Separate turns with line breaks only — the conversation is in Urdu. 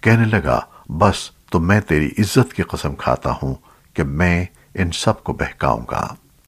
کہنے لگا، بس، تو میں تیری عزت کی قسم کھاتا ہوں کہ میں ان سب کو بہکاؤں گا۔